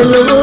Hello.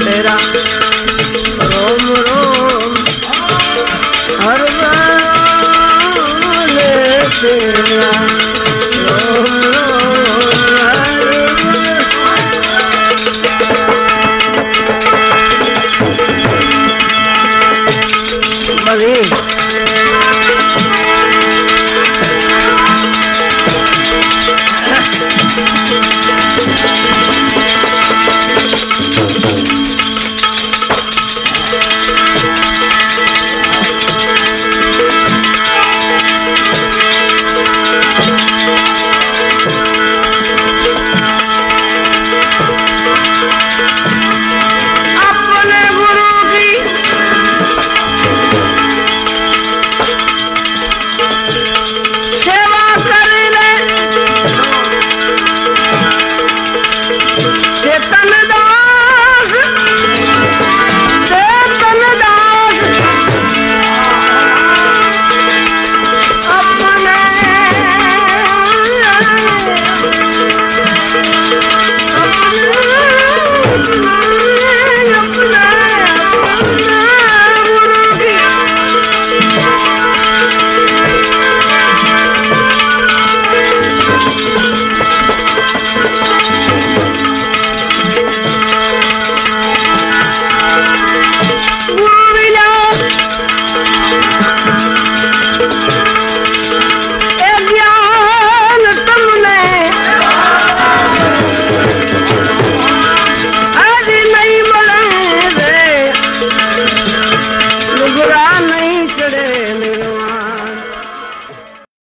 तेरा रोम रोम हर वाले तेरा रोम रोम हर